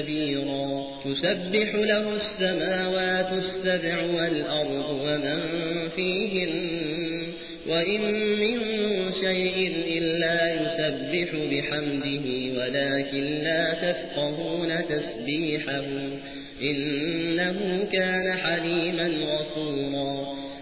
كبيرا تسبح له السماوات السبع والأرض ومن فيهن. وإن من شيء إلا يسبح بحمده ولكن لا تفقهون تسبيحه. إنه كان حليما غفورا.